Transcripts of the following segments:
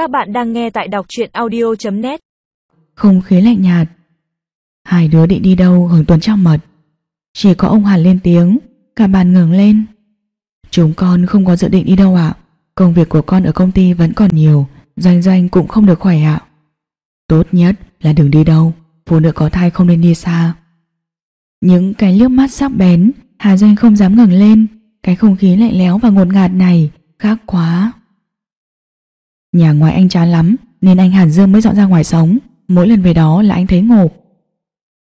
Các bạn đang nghe tại đọc truyện audio.net Không khí lạnh nhạt. Hai đứa định đi đâu hưởng tuần trăng mật? Chỉ có ông Hàn lên tiếng, Cả bàn ngừng lên. Chúng con không có dự định đi đâu ạ. Công việc của con ở công ty vẫn còn nhiều, Doanh doanh cũng không được khỏe ạ. Tốt nhất là đừng đi đâu, Phụ nữ có thai không nên đi xa. Những cái liếc mắt sắc bén, Hà Doanh không dám ngẩng lên. Cái không khí lạnh lẽo và ngột ngạt này, Khác quá. Nhà ngoài anh chán lắm, Nên anh Hàn Dương mới dọn ra ngoài sống. Mỗi lần về đó là anh thấy ngộp.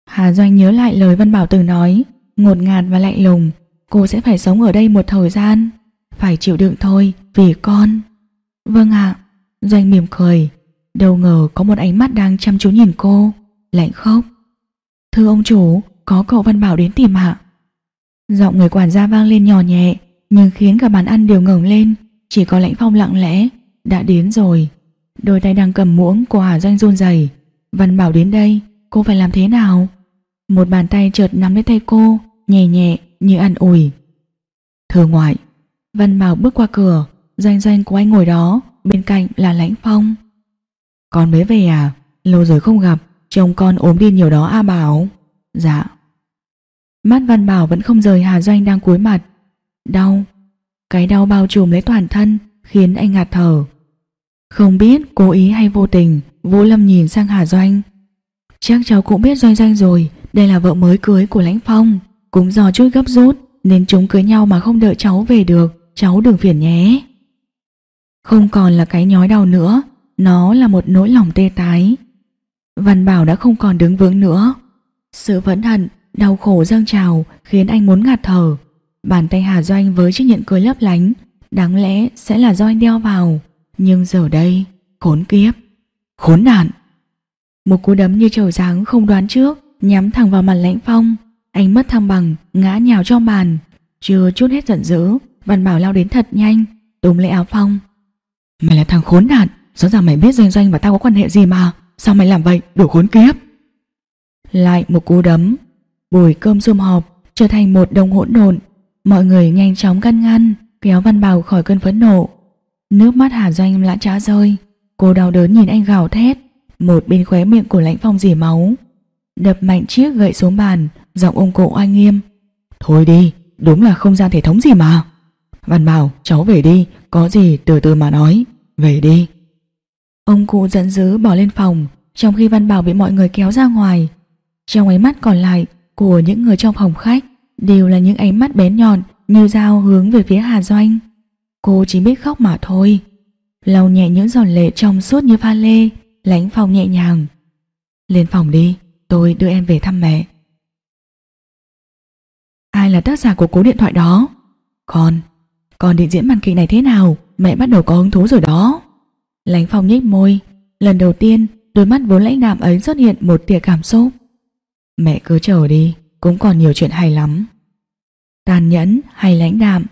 Hà Doanh nhớ lại lời Văn Bảo từng nói, Ngột ngạt và lạnh lùng, Cô sẽ phải sống ở đây một thời gian. Phải chịu đựng thôi, Vì con. Vâng ạ. Doanh mỉm cười. Đâu ngờ có một ánh mắt đang chăm chú nhìn cô, Lạnh khóc Thưa ông chủ, Có cậu Văn Bảo đến tìm ạ. Giọng người quản gia vang lên nhỏ nhẹ, Nhưng khiến cả bàn ăn đều ngẩng lên, Chỉ có lãnh phong lặng lẽ. Đã đến rồi. Đôi tay đang cầm muỗng của Hà Doanh run rẩy. Văn Bảo đến đây, Cô phải làm thế nào? Một bàn tay chợt nắm lấy tay cô, Nhẹ nhẹ như ăn ủi. Thưa ngoại, Văn Bảo bước qua cửa. Doanh doanh của anh ngồi đó, Bên cạnh là Lãnh Phong. Con mới về à? Lâu rồi không gặp Chồng con ốm đi nhiều đó A Bảo. Dạ. Mắt Văn Bảo vẫn không rời Hà Doanh đang cúi mặt. Đau. Cái đau bao trùm lấy toàn thân, Khiến anh ngạt thở. Không biết cố ý hay vô tình, Vũ Lâm nhìn sang Hà Doanh. Chắc cháu cũng biết Doanh Doanh rồi, Đây là vợ mới cưới của Lãnh Phong. Cũng do chút gấp rút, Nên chúng cưới nhau mà không đợi cháu về được, Cháu đừng phiền nhé. Không còn là cái nhói đau nữa, Nó là một nỗi lòng tê tái. Văn Bảo đã không còn đứng vững nữa. Sự phẫn hận, Đau khổ dâng trào, Khiến anh muốn ngạt thở. Bàn tay Hà Doanh với chiếc nhẫn cưới lấp lánh, Đáng lẽ sẽ là do anh đeo vào. Nhưng giờ đây, Khốn kiếp, Khốn nạn. Một cú đấm như chầu giáng không đoán trước, Nhắm thẳng vào mặt lãnh phong. Anh mất thăng bằng, Ngã nhào trong bàn. Chưa chút hết giận dữ, Văn Bảo lao đến thật nhanh, Túm lấy áo phong. Mày là thằng khốn nạn, Rõ ràng mày biết doanh doanh và tao có quan hệ gì mà. Sao mày làm vậy? Đủ khốn kiếp. Lại một cú đấm Bùi cơm sum họp, trở thành một đồng hỗn độn. Mọi người nhanh chóng căn ngăn, Kéo Văn Bảo khỏi cơn phẫn nộ. Nước mắt Hà Doanh lã trã rơi. Cô đau đớn nhìn anh gào thét. Một bên khóe miệng của lãnh phong dỉ máu. Đập mạnh chiếc gậy xuống bàn Giọng ông cụ oai nghiêm. Thôi đi, đúng là không gian thể thống gì mà. Văn Bảo, cháu về đi Có gì từ từ mà nói. Về đi. Ông cụ giận dữ bỏ lên phòng Trong khi Văn Bảo bị mọi người kéo ra ngoài. Trong ánh mắt còn lại Của những người trong phòng khách Đều là những ánh mắt bén nhọn Như dao hướng về phía Hà Doanh. Cô chỉ biết khóc mà thôi. Lau nhẹ những giòn lệ trong suốt như pha lê Lánh phòng nhẹ nhàng. Lên phòng đi, Tôi đưa em về thăm mẹ. Ai là tác giả của cố điện thoại đó? Con Con định diễn màn kịch này thế nào? Mẹ bắt đầu có hứng thú rồi đó. Lánh phòng nhếch môi. Lần đầu tiên, đôi mắt vốn lãnh đạm ấy xuất hiện một tia cảm xúc. Mẹ cứ chờ đi, Cũng còn nhiều chuyện hay lắm. Tàn nhẫn hay lãnh đạm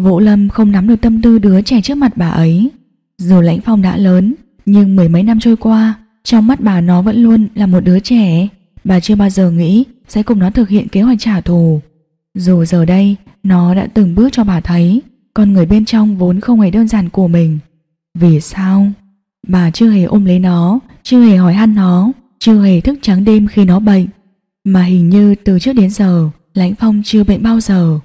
Vũ Lâm không nắm được tâm tư đứa trẻ trước mặt bà ấy. Dù lãnh phong đã lớn, Nhưng mười mấy năm trôi qua, Trong mắt bà nó vẫn luôn là một đứa trẻ. Bà chưa bao giờ nghĩ Sẽ cùng nó thực hiện kế hoạch trả thù. Dù giờ đây, Nó đã từng bước cho bà thấy, Con người bên trong vốn không hề đơn giản của mình. Vì sao? Bà chưa hề ôm lấy nó, Chưa hề hỏi han nó, Chưa hề thức trắng đêm khi nó bệnh. Mà hình như từ trước đến giờ, Lãnh Phong chưa bệnh bao giờ.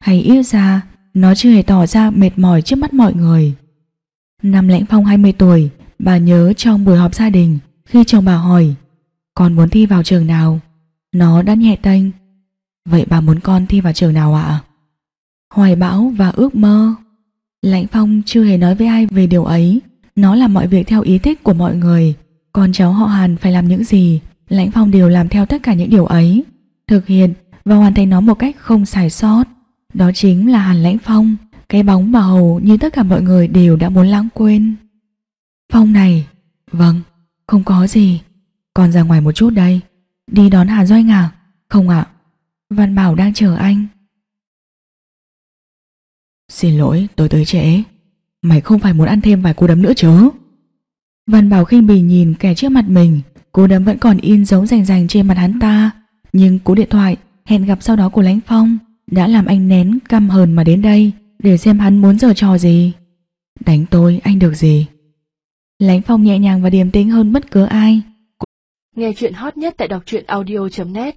Hay ít ra nó chưa hề tỏ ra mệt mỏi trước mắt mọi người. Năm Lãnh Phong 20 tuổi, Bà nhớ trong buổi họp gia đình, Khi chồng bà hỏi, Con muốn thi vào trường nào? Nó đã nhẹ tênh, Vậy bà muốn con thi vào trường nào ạ? Hoài bão và ước mơ. Lãnh Phong chưa hề nói với ai về điều ấy. Nó làm mọi việc theo ý thích của mọi người. Con cháu họ Hàn phải làm những gì? Lãnh Phong đều làm theo tất cả những điều ấy. Thực hiện và hoàn thành nó một cách không sai sót. Đó chính là Hàn Lãnh Phong, cái bóng mà hầu như tất cả mọi người đều đã muốn lãng quên. Phong này, vâng, không có gì, còn ra ngoài một chút đây, đi đón Hà Doanh à? Không ạ, Văn Bảo đang chờ anh. Xin lỗi, tôi tới trễ. Mày không phải muốn ăn thêm vài cú đấm nữa chứ? Văn Bảo khinh bỉ nhìn kẻ trước mặt mình, cú đấm vẫn còn in dấu rành rành trên mặt hắn ta, nhưng cú điện thoại hẹn gặp sau đó của Lãnh Phong đã làm anh nén căm hờn mà đến đây để xem hắn muốn giở trò gì. Đánh tôi, anh được gì? Lánh Phong nhẹ nhàng và điềm tĩnh hơn bất cứ ai. Nghe chuyện hot nhất tại đọc truyện audio.net